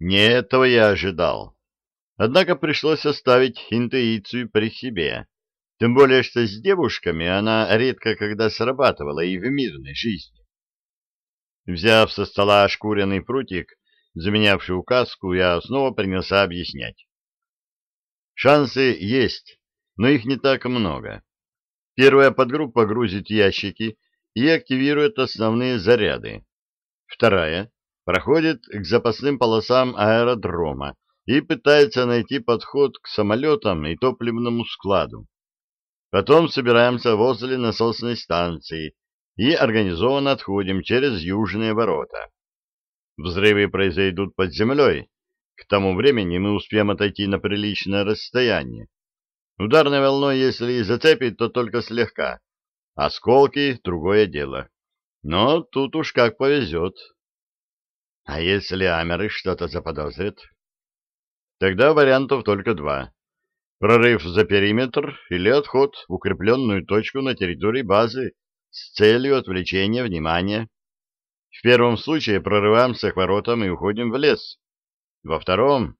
Не этого я ожидал. Однако пришлось оставить интуицию при себе. Тем более, что с девушками она редко когда срабатывала и в мирной жизни. Взяв со стола ошкуренный прутик, заменявший указку, я снова принялся объяснять. Шансы есть, но их не так много. Первая подгруппа грузит ящики и активирует основные заряды. Вторая проходит к запасным полосам аэродрома и пытается найти подход к самолетам и топливному складу. Потом собираемся возле насосной станции и организованно отходим через южные ворота. Взрывы произойдут под землей. К тому времени мы успеем отойти на приличное расстояние. Ударной волной, если и зацепит, то только слегка. Осколки — другое дело. Но тут уж как повезет. А если амеры что-то заподозрят? Тогда вариантов только два. Прорыв за периметр или отход в укрепленную точку на территории базы с целью отвлечения внимания. В первом случае прорываемся к воротам и уходим в лес. Во втором...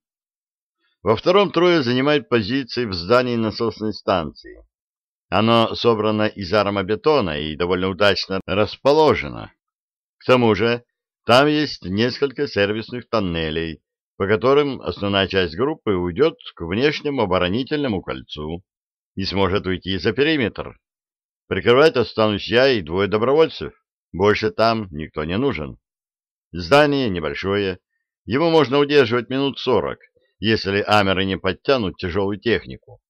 Во втором трое занимают позиции в здании насосной станции. Оно собрано из армобетона и довольно удачно расположено. К тому же там есть несколько сервисных тоннелей, по которым основная часть группы уйдет к внешнему оборонительному кольцу и сможет уйти за периметр. Прикрывать останусь я и двое добровольцев. Больше там никто не нужен. Здание небольшое. Его можно удерживать минут сорок, если амеры не подтянут тяжелую технику.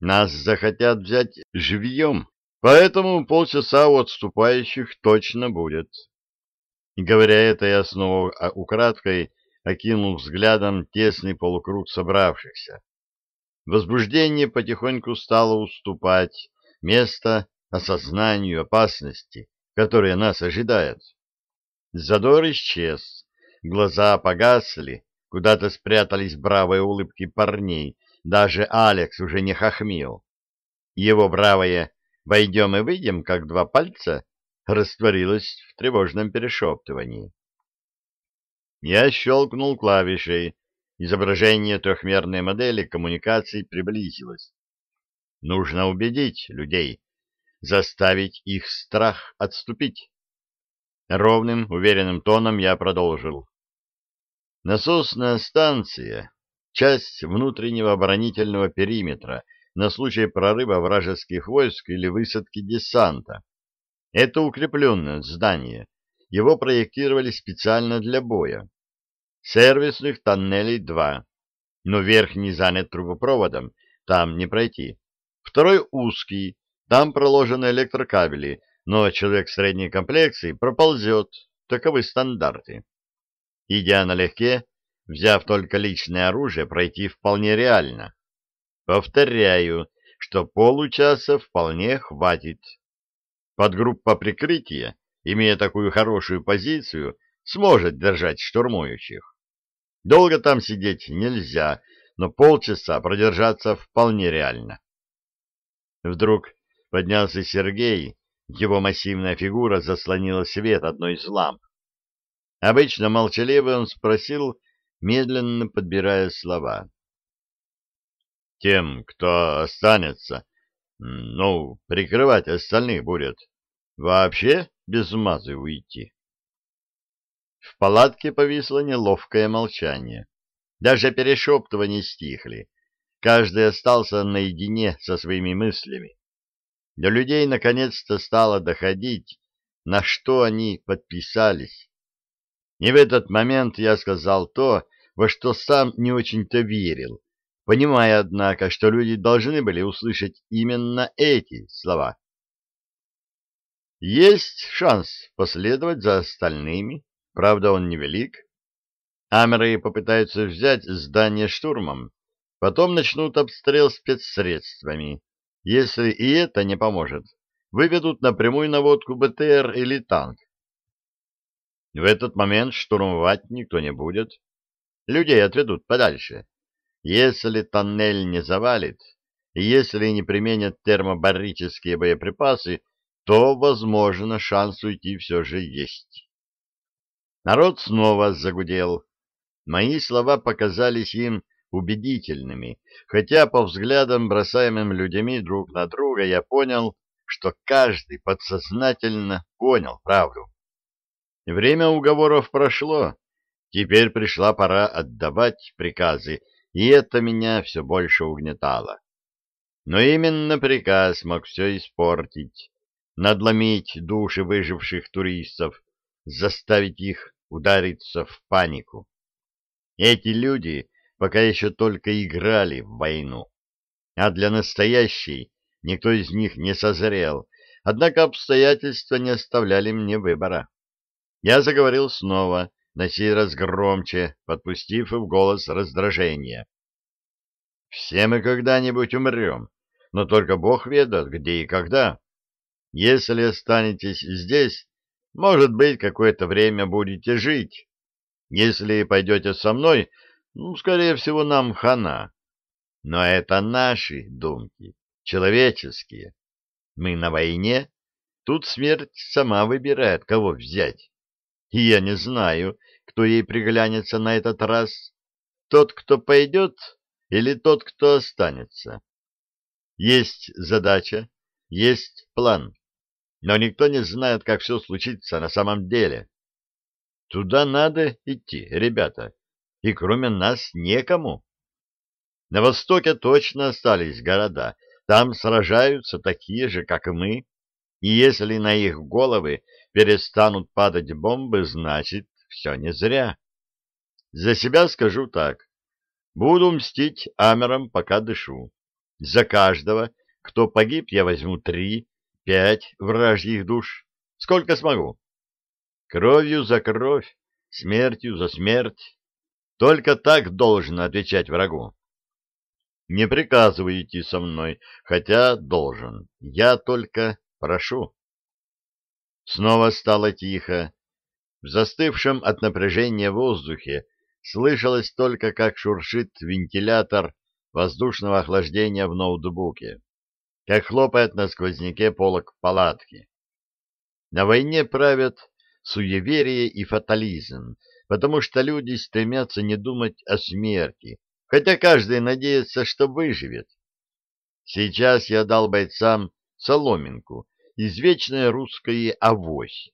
Нас захотят взять живьем, поэтому полчаса у отступающих точно будет. Говоря это, я снова украдкой окинул взглядом тесный полукруг собравшихся. Возбуждение потихоньку стало уступать место осознанию опасности, которая нас ожидает. Задор исчез, глаза погасли, куда-то спрятались бравые улыбки парней, даже Алекс уже не хохмил. Его бравое «войдем и выйдем, как два пальца» растворилось в тревожном перешептывании. Я щелкнул клавишей. Изображение трехмерной модели коммуникаций приблизилось. Нужно убедить людей, заставить их страх отступить. Ровным, уверенным тоном я продолжил. Насосная станция — часть внутреннего оборонительного периметра на случай прорыва вражеских войск или высадки десанта. Это укрепленное здание. Его проектировали специально для боя. Сервисных тоннелей два, но верхний занят трубопроводом, там не пройти. Второй узкий, там проложены электрокабели, но человек средней комплекции проползет, таковы стандарты. Идя налегке, взяв только личное оружие, пройти вполне реально. Повторяю, что получаса вполне хватит. Подгруппа прикрытия, имея такую хорошую позицию, сможет держать штурмующих. Долго там сидеть нельзя, но полчаса продержаться вполне реально. Вдруг поднялся Сергей, его массивная фигура заслонила свет одной из ламп. Обычно молчаливый он спросил, медленно подбирая слова. «Тем, кто останется, ну, прикрывать остальных будет, вообще без мазы уйти?» В палатке повисло неловкое молчание. Даже перешептывания стихли. Каждый остался наедине со своими мыслями. До людей наконец-то стало доходить, на что они подписались. И в этот момент я сказал то, во что сам не очень-то верил, понимая, однако, что люди должны были услышать именно эти слова. Есть шанс последовать за остальными, Правда, он невелик. Амеры попытаются взять здание штурмом, потом начнут обстрел спецсредствами. Если и это не поможет, выведут напрямую наводку БТР или танк. В этот момент штурмовать никто не будет. Людей отведут подальше. Если тоннель не завалит, и если не применят термобарические боеприпасы, то, возможно, шанс уйти все же есть. Народ снова загудел. Мои слова показались им убедительными, хотя по взглядам, бросаемым людьми друг на друга, я понял, что каждый подсознательно понял правду. Время уговоров прошло, теперь пришла пора отдавать приказы, и это меня все больше угнетало. Но именно приказ мог все испортить, надломить души выживших туристов, заставить их удариться в панику. Эти люди пока еще только играли в войну, а для настоящей никто из них не созрел, однако обстоятельства не оставляли мне выбора. Я заговорил снова, на сей раз громче, подпустив в голос раздражение. «Все мы когда-нибудь умрем, но только Бог ведает, где и когда. Если останетесь здесь, может быть, какое-то время будете жить, если пойдете со мной, ну, скорее всего, нам хана. Но это наши думки, человеческие. Мы на войне, тут смерть сама выбирает, кого взять. И я не знаю, кто ей приглянется на этот раз. Тот, кто пойдет, или тот, кто останется. Есть задача, есть план, но никто не знает, как все случится на самом деле. Туда надо идти, ребята, и кроме нас некому. На востоке точно остались города, там сражаются такие же, как и мы, и если на их головы перестанут падать бомбы, значит, все не зря. За себя скажу так. Буду мстить амерам, пока дышу. За каждого, кто погиб, я возьму три, пять вражьих душ. Сколько смогу. Кровью за кровь, смертью за смерть. Только так должен отвечать врагу. Не приказываю идти со мной, хотя должен. Я только прошу. Снова стало тихо. В застывшем от напряжения воздухе слышалось только, как шуршит вентилятор воздушного охлаждения в ноутбуке, как хлопает на сквозняке полок палатки. На войне правят суеверие и фатализм, потому что люди стремятся не думать о смерти, хотя каждый надеется, что выживет. Сейчас я дал бойцам соломинку, извечное русское авось.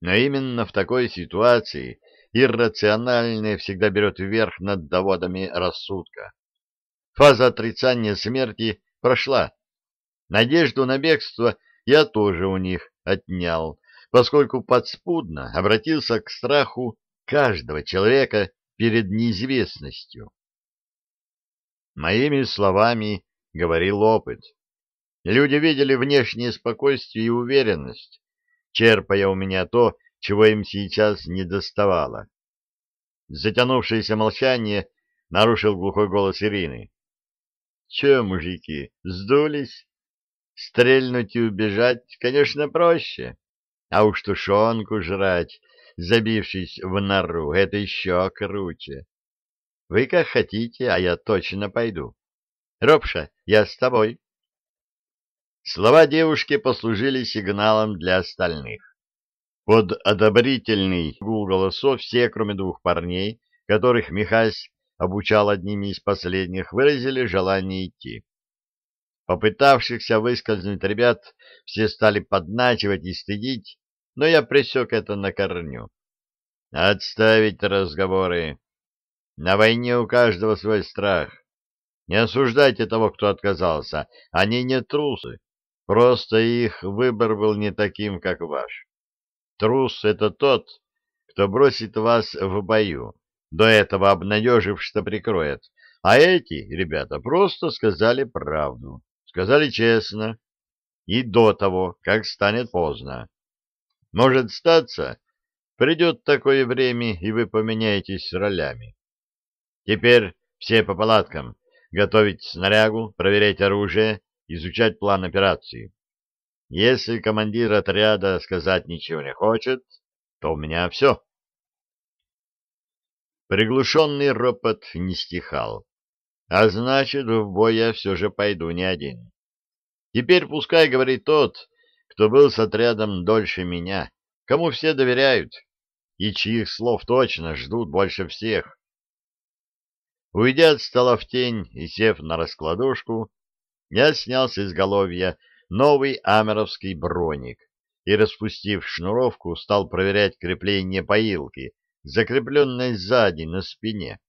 Но именно в такой ситуации иррациональное всегда берет верх над доводами рассудка. Фаза отрицания смерти прошла. Надежду на бегство я тоже у них отнял, поскольку подспудно обратился к страху каждого человека перед неизвестностью. Моими словами говорил опыт. Люди видели внешнее спокойствие и уверенность, черпая у меня то, чего им сейчас не доставало. Затянувшееся молчание нарушил глухой голос Ирины. — Че, мужики, сдулись? Стрельнуть и убежать, конечно, проще. А уж тушенку жрать, забившись в нору, это еще круче. Вы как хотите, а я точно пойду. Робша, я с тобой. Слова девушки послужили сигналом для остальных. Под одобрительный гул голосов все, кроме двух парней, которых Михась обучал одними из последних, выразили желание идти. Попытавшихся выскользнуть ребят все стали подначивать и стыдить, но я пресек это на корню. Отставить разговоры. На войне у каждого свой страх. Не осуждайте того, кто отказался. Они не трусы. Просто их выбор был не таким, как ваш. Трус — это тот, кто бросит вас в бою, до этого обнадежив, что прикроет. А эти ребята просто сказали правду. Сказали честно. И до того, как станет поздно. Может статься, придет такое время, и вы поменяетесь ролями. Теперь все по палаткам. Готовить снарягу, проверять оружие, изучать план операции. Если командир отряда сказать ничего не хочет, то у меня все. Приглушенный ропот не стихал. А значит, в бой я все же пойду не один. Теперь пускай говорит тот, кто был с отрядом дольше меня, кому все доверяют, и чьих слов точно ждут больше всех. Уйдя от стола в тень и сев на раскладушку, я снял с изголовья новый амеровский броник и, распустив шнуровку, стал проверять крепление поилки, закрепленной сзади на спине.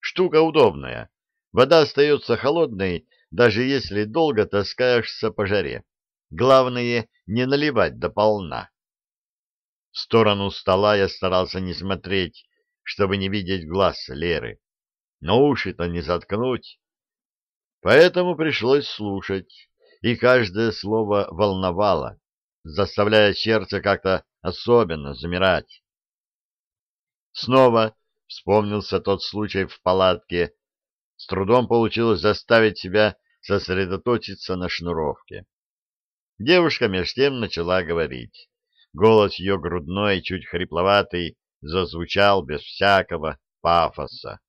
Штука удобная. Вода остается холодной, даже если долго таскаешься по жаре. Главное, не наливать до полна. В сторону стола я старался не смотреть, чтобы не видеть глаз Леры. Но уши-то не заткнуть. Поэтому пришлось слушать, и каждое слово волновало, заставляя сердце как-то особенно замирать. Снова вспомнился тот случай в палатке. С трудом получилось заставить себя сосредоточиться на шнуровке. Девушка меж тем начала говорить. Голос ее грудной, чуть хрипловатый, зазвучал без всякого пафоса.